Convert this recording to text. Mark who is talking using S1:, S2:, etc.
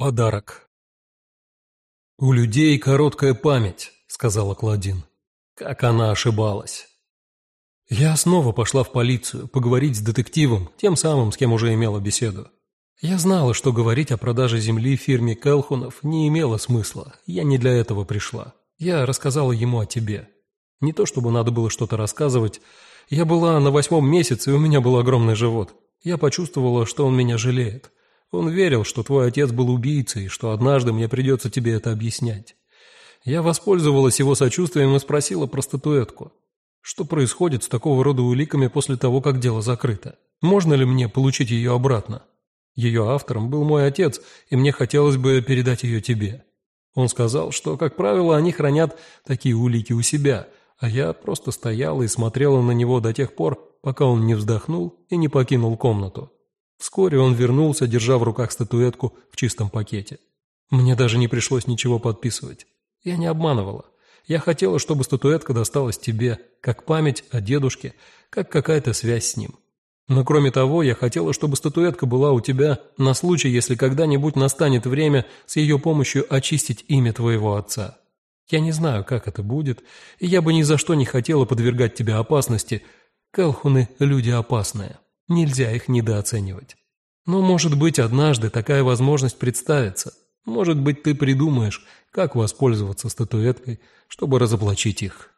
S1: Подарок. «У людей короткая память», — сказала Клодин. Как она ошибалась. Я снова пошла в полицию, поговорить с детективом, тем самым, с кем уже имела беседу. Я знала, что говорить о продаже земли фирме Келхунов не имело смысла. Я не для этого пришла. Я рассказала ему о тебе. Не то чтобы надо было что-то рассказывать. Я была на восьмом месяце, и у меня был огромный живот. Я почувствовала, что он меня жалеет. Он верил, что твой отец был убийцей, что однажды мне придется тебе это объяснять. Я воспользовалась его сочувствием и спросила про статуэтку. Что происходит с такого рода уликами после того, как дело закрыто? Можно ли мне получить ее обратно? Ее автором был мой отец, и мне хотелось бы передать ее тебе. Он сказал, что, как правило, они хранят такие улики у себя, а я просто стояла и смотрела на него до тех пор, пока он не вздохнул и не покинул комнату. Вскоре он вернулся, держа в руках статуэтку в чистом пакете. Мне даже не пришлось ничего подписывать. Я не обманывала. Я хотела, чтобы статуэтка досталась тебе, как память о дедушке, как какая-то связь с ним. Но кроме того, я хотела, чтобы статуэтка была у тебя на случай, если когда-нибудь настанет время с ее помощью очистить имя твоего отца. Я не знаю, как это будет, и я бы ни за что не хотела подвергать тебя опасности. Келхуны – люди опасные. Нельзя их недооценивать. Но, может быть, однажды такая возможность представится. Может быть, ты придумаешь, как воспользоваться статуэткой, чтобы разоблачить их.